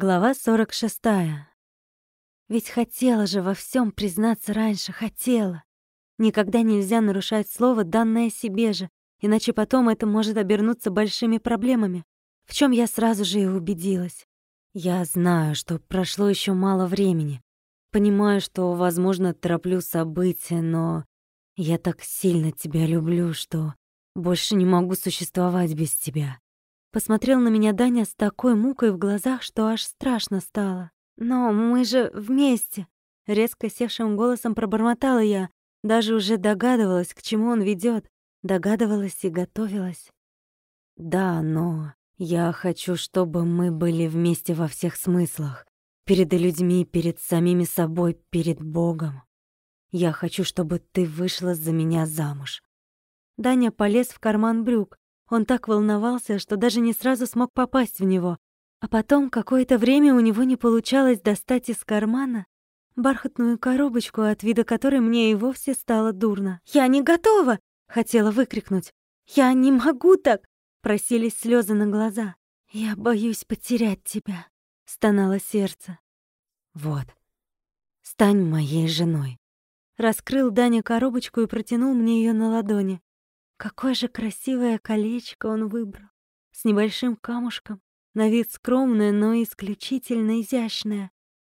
Глава 46. Ведь хотела же во всем признаться раньше, хотела. Никогда нельзя нарушать слово, данное себе же, иначе потом это может обернуться большими проблемами, в чем я сразу же и убедилась. Я знаю, что прошло еще мало времени. Понимаю, что, возможно, тороплю события, но я так сильно тебя люблю, что больше не могу существовать без тебя. Посмотрел на меня Даня с такой мукой в глазах, что аж страшно стало. «Но мы же вместе!» Резко севшим голосом пробормотала я. Даже уже догадывалась, к чему он ведет, Догадывалась и готовилась. «Да, но я хочу, чтобы мы были вместе во всех смыслах. Перед людьми, перед самими собой, перед Богом. Я хочу, чтобы ты вышла за меня замуж». Даня полез в карман брюк, он так волновался, что даже не сразу смог попасть в него. А потом какое-то время у него не получалось достать из кармана бархатную коробочку, от вида которой мне и вовсе стало дурно. «Я не готова!» — хотела выкрикнуть. «Я не могу так!» — просились слезы на глаза. «Я боюсь потерять тебя», — стонало сердце. «Вот, стань моей женой». Раскрыл Даня коробочку и протянул мне ее на ладони. Какое же красивое колечко он выбрал. С небольшим камушком, на вид скромное, но исключительно изящное.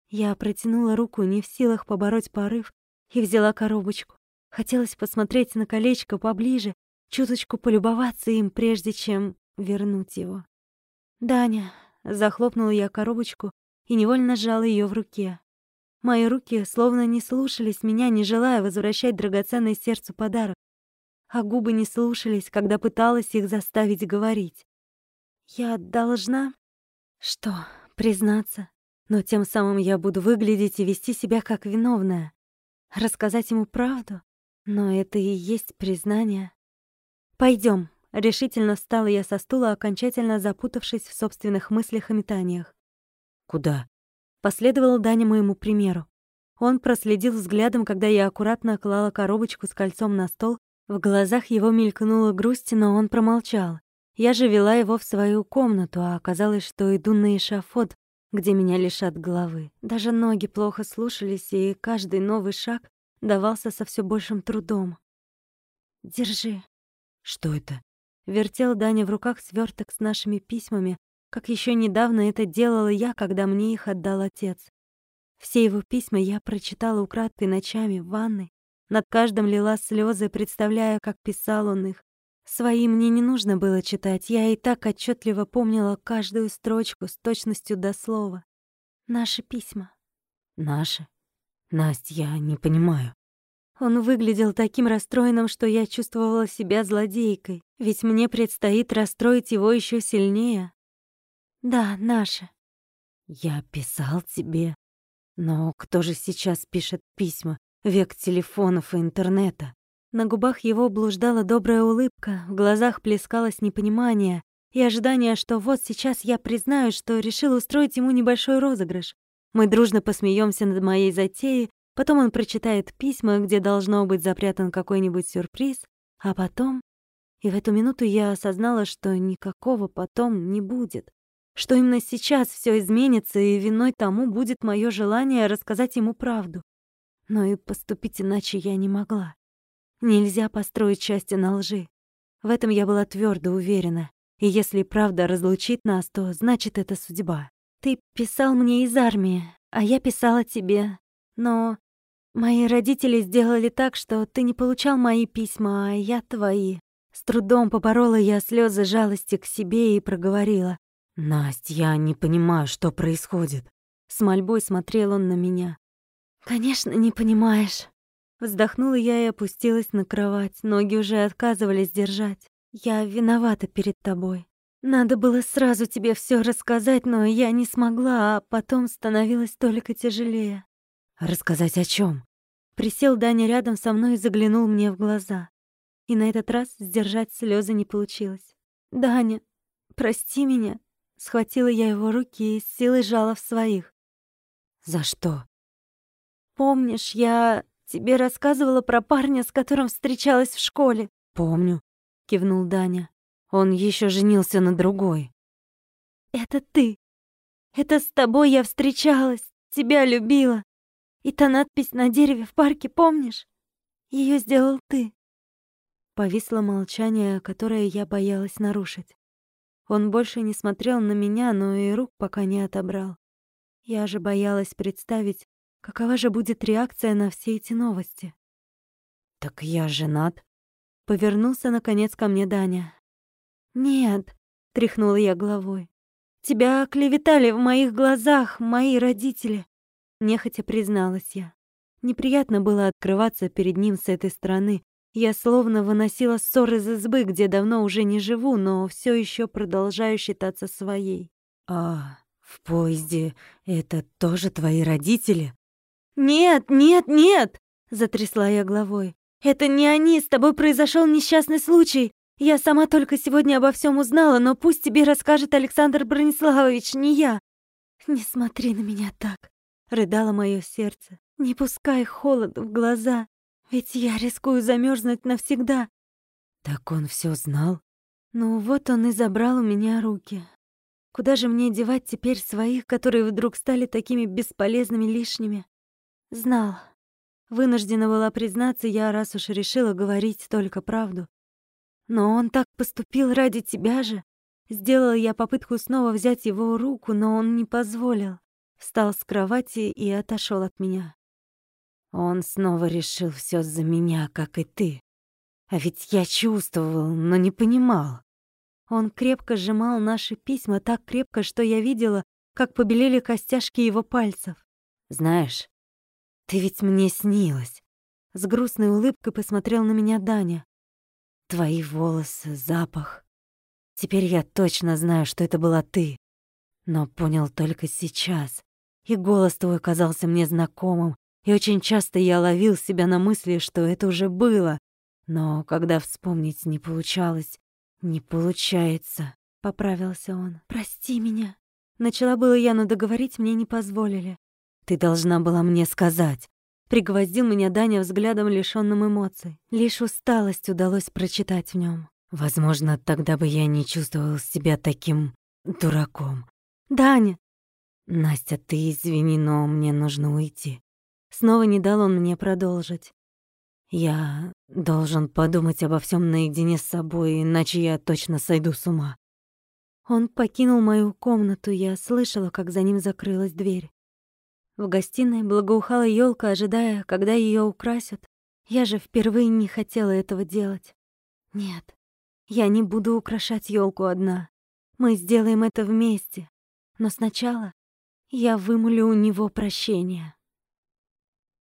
Я протянула руку, не в силах побороть порыв, и взяла коробочку. Хотелось посмотреть на колечко поближе, чуточку полюбоваться им, прежде чем вернуть его. «Даня», — захлопнула я коробочку и невольно сжала ее в руке. Мои руки словно не слушались меня, не желая возвращать драгоценный сердцу подарок а губы не слушались, когда пыталась их заставить говорить. Я должна... Что, признаться? Но тем самым я буду выглядеть и вести себя как виновная. Рассказать ему правду? Но это и есть признание. Пойдем. решительно встала я со стула, окончательно запутавшись в собственных мыслях и метаниях. «Куда?» Последовал Даня моему примеру. Он проследил взглядом, когда я аккуратно клала коробочку с кольцом на стол в глазах его мелькнула грусть, но он промолчал. Я же вела его в свою комнату, а оказалось, что иду на эшафот, где меня лишат головы. Даже ноги плохо слушались, и каждый новый шаг давался со все большим трудом. «Держи». «Что это?» Вертел Даня в руках сверток с нашими письмами, как еще недавно это делала я, когда мне их отдал отец. Все его письма я прочитала украдкой ночами в ванной, над каждым лила слезы, представляя, как писал он их. Свои мне не нужно было читать, я и так отчетливо помнила каждую строчку с точностью до слова. Наши письма. Наши? Настя, я не понимаю. Он выглядел таким расстроенным, что я чувствовала себя злодейкой, ведь мне предстоит расстроить его еще сильнее. Да, наши. Я писал тебе. Но кто же сейчас пишет письма? Век телефонов и интернета. На губах его блуждала добрая улыбка, в глазах плескалось непонимание и ожидание, что вот сейчас я признаю, что решил устроить ему небольшой розыгрыш. Мы дружно посмеемся над моей затеей, потом он прочитает письма, где должно быть запрятан какой-нибудь сюрприз, а потом... И в эту минуту я осознала, что никакого потом не будет. Что именно сейчас все изменится, и виной тому будет мое желание рассказать ему правду. Но и поступить иначе я не могла. Нельзя построить счастье на лжи. В этом я была твердо уверена. И если правда разлучит нас, то значит это судьба. Ты писал мне из армии, а я писала тебе. Но мои родители сделали так, что ты не получал мои письма, а я твои. С трудом поборола я слезы жалости к себе и проговорила. «Насть, я не понимаю, что происходит». С мольбой смотрел он на меня. «Конечно, не понимаешь». Вздохнула я и опустилась на кровать. Ноги уже отказывались держать. «Я виновата перед тобой. Надо было сразу тебе все рассказать, но я не смогла, а потом становилось только тяжелее». «Рассказать о чем? Присел Даня рядом со мной и заглянул мне в глаза. И на этот раз сдержать слезы не получилось. «Даня, прости меня». Схватила я его руки и с силой жала в своих. «За что?» Помнишь, я тебе рассказывала про парня, с которым встречалась в школе? Помню, кивнул Даня. Он еще женился на другой. Это ты. Это с тобой я встречалась, тебя любила. И та надпись на дереве в парке, помнишь? Ее сделал ты. Повисло молчание, которое я боялась нарушить. Он больше не смотрел на меня, но и рук пока не отобрал. Я же боялась представить, какова же будет реакция на все эти новости. «Так я женат?» Повернулся, наконец, ко мне Даня. «Нет», — тряхнула я головой. «Тебя оклеветали в моих глазах мои родители», — нехотя призналась я. Неприятно было открываться перед ним с этой стороны, я словно выносила ссор из избы, где давно уже не живу, но все еще продолжаю считаться своей. «А в поезде это тоже твои родители?» «Нет, нет, нет!» — затрясла я головой. «Это не они, с тобой произошел несчастный случай. Я сама только сегодня обо всем узнала, но пусть тебе расскажет Александр Брониславович, не я». «Не смотри на меня так», — рыдало мое сердце. «Не пускай холод в глаза. Ведь я рискую замерзнуть навсегда. Так он все знал? Ну вот он и забрал у меня руки. Куда же мне девать теперь своих, которые вдруг стали такими бесполезными лишними? Знал. Вынуждена была признаться я, раз уж решила говорить только правду. Но он так поступил ради тебя же. Сделала я попытку снова взять его руку, но он не позволил. Встал с кровати и отошел от меня. Он снова решил все за меня, как и ты. А ведь я чувствовал, но не понимал. Он крепко сжимал наши письма так крепко, что я видела, как побелели костяшки его пальцев. Знаешь, ты ведь мне снилась. С грустной улыбкой посмотрел на меня Даня. Твои волосы, запах. Теперь я точно знаю, что это была ты. Но понял только сейчас. И голос твой казался мне знакомым, и очень часто я ловил себя на мысли, что это уже было. Но когда вспомнить не получалось, не получается, — поправился он. «Прости меня». Начала было я, но договорить мне не позволили. «Ты должна была мне сказать». Пригвоздил меня Даня взглядом, лишённым эмоций. Лишь усталость удалось прочитать в нём. Возможно, тогда бы я не чувствовал себя таким дураком. «Даня!» «Настя, ты извини, но мне нужно уйти. Снова не дал он мне продолжить. Я должен подумать обо всем наедине с собой, иначе я точно сойду с ума. Он покинул мою комнату, я слышала, как за ним закрылась дверь. В гостиной благоухала елка, ожидая, когда ее украсят. Я же впервые не хотела этого делать. Нет, я не буду украшать елку одна. Мы сделаем это вместе. Но сначала я вымолю у него прощения.